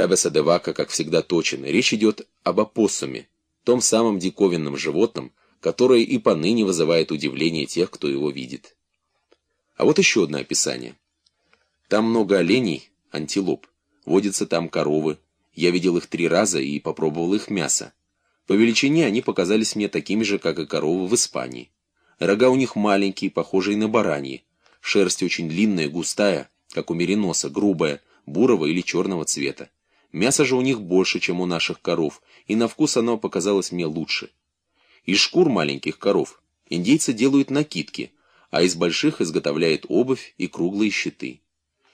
Кабеса де Вака, как всегда, точен. Речь идет об опоссуме, том самом диковинном животном, которое и поныне вызывает удивление тех, кто его видит. А вот еще одно описание. Там много оленей, антилоп, водятся там коровы. Я видел их три раза и попробовал их мясо. По величине они показались мне такими же, как и коровы в Испании. Рога у них маленькие, похожие на бараньи. Шерсть очень длинная, густая, как у мериноса, грубая, бурого или черного цвета. Мяса же у них больше, чем у наших коров, и на вкус оно показалось мне лучше. Из шкур маленьких коров индейцы делают накидки, а из больших изготовляют обувь и круглые щиты.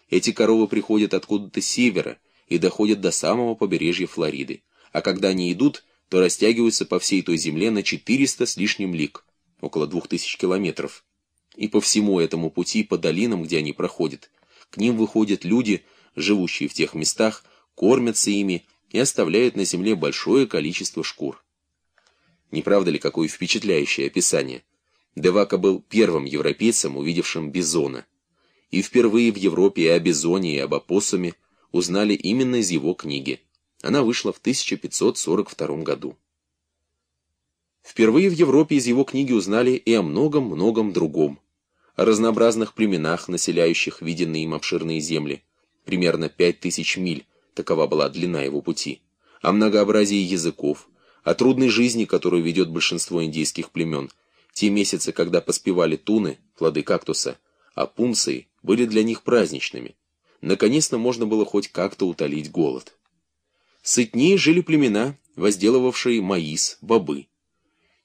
Эти коровы приходят откуда-то с севера и доходят до самого побережья Флориды, а когда они идут, то растягиваются по всей той земле на 400 с лишним лиг, около 2000 километров. И по всему этому пути, по долинам, где они проходят, к ним выходят люди, живущие в тех местах, кормятся ими и оставляют на земле большое количество шкур. Не правда ли, какое впечатляющее описание? Девака был первым европейцем, увидевшим бизона. И впервые в Европе и о бизоне, и об опоссуме узнали именно из его книги. Она вышла в 1542 году. Впервые в Европе из его книги узнали и о многом-многом другом. О разнообразных племенах, населяющих виденные им обширные земли, примерно 5000 миль, такова была длина его пути, о многообразии языков, о трудной жизни, которую ведет большинство индейских племен, те месяцы, когда поспевали туны, плоды кактуса, а пунции были для них праздничными. Наконец-то можно было хоть как-то утолить голод. Сытнее жили племена, возделывавшие маис, бобы.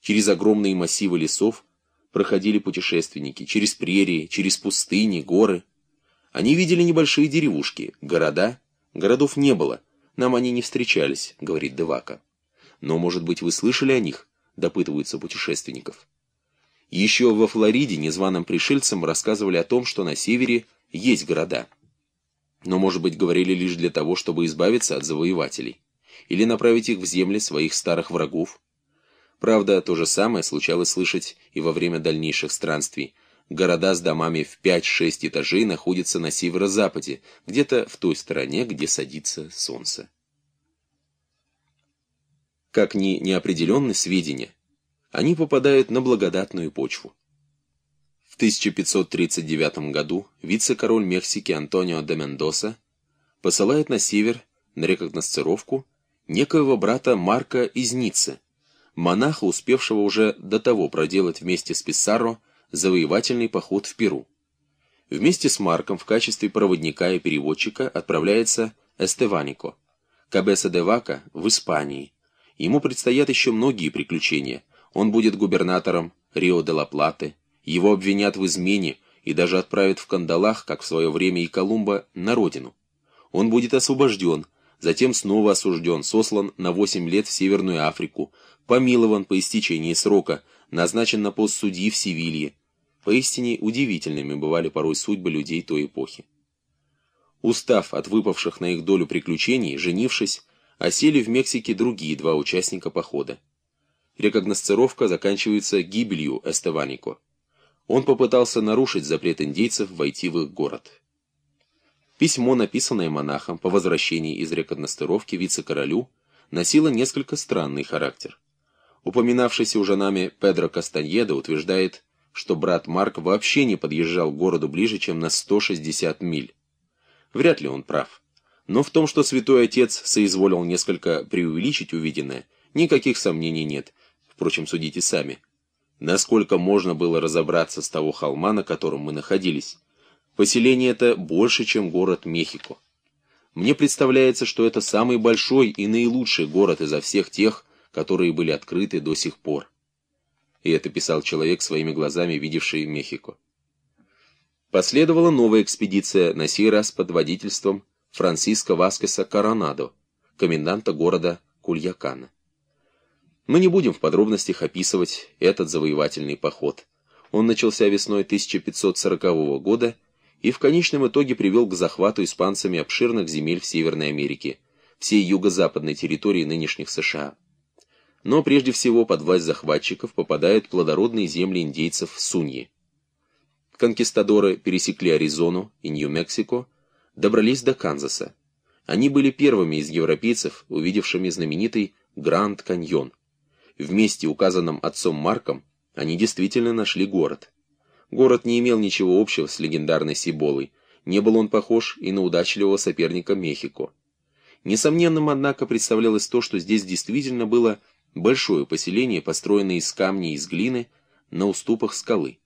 Через огромные массивы лесов проходили путешественники, через прерии, через пустыни, горы. Они видели небольшие деревушки, города Городов не было, нам они не встречались, говорит Девака. Но, может быть, вы слышали о них, допытываются путешественников. Еще во Флориде незваным пришельцам рассказывали о том, что на севере есть города. Но, может быть, говорили лишь для того, чтобы избавиться от завоевателей. Или направить их в земли своих старых врагов. Правда, то же самое случалось слышать и во время дальнейших странствий, Города с домами в 5-6 этажей находятся на северо-западе, где-то в той стороне, где садится солнце. Как ни неопределенны сведения, они попадают на благодатную почву. В 1539 году вице-король Мексики Антонио де Мендоса посылает на север на рекогносцировку некоего брата Марка из Ниццы, монаха, успевшего уже до того проделать вместе с Писарро завоевательный поход в Перу. Вместе с Марком в качестве проводника и переводчика отправляется Эстеванико, Кабеса де Вака в Испании. Ему предстоят еще многие приключения. Он будет губернатором Рио-де-ла-Платы, его обвинят в измене и даже отправят в кандалах, как в свое время и Колумба, на родину. Он будет освобожден, затем снова осужден, сослан на 8 лет в Северную Африку, помилован по истечении срока, назначен на пост судьи в Севилье, Поистине удивительными бывали порой судьбы людей той эпохи. Устав от выпавших на их долю приключений, женившись, осели в Мексике другие два участника похода. Рекогносцировка заканчивается гибелью Эстеванико. Он попытался нарушить запрет индейцев войти в их город. Письмо, написанное монахом по возвращении из рекогностировки вице-королю, носило несколько странный характер. Упоминавшийся уже нами Педро Кастаньеда утверждает, что брат Марк вообще не подъезжал к городу ближе, чем на 160 миль. Вряд ли он прав. Но в том, что святой отец соизволил несколько преувеличить увиденное, никаких сомнений нет. Впрочем, судите сами. Насколько можно было разобраться с того холма, на котором мы находились? Поселение это больше, чем город Мехико. Мне представляется, что это самый большой и наилучший город изо всех тех, которые были открыты до сих пор. И это писал человек своими глазами, видевший Мехико. Последовала новая экспедиция, на сей раз под водительством Франциско Васкеса Коронадо, коменданта города Кульякана. Мы не будем в подробностях описывать этот завоевательный поход. Он начался весной 1540 года и в конечном итоге привел к захвату испанцами обширных земель в Северной Америке, всей юго-западной территории нынешних США. Но прежде всего под власть захватчиков попадают плодородные земли индейцев Суньи. Конкистадоры пересекли Аризону и Нью-Мексико, добрались до Канзаса. Они были первыми из европейцев, увидевшими знаменитый Гранд Каньон. В месте, указанном отцом Марком, они действительно нашли город. Город не имел ничего общего с легендарной Сиболой, не был он похож и на удачливого соперника Мехико. Несомненным, однако, представлялось то, что здесь действительно было большое поселение, построенное из камней и из глины на уступах скалы.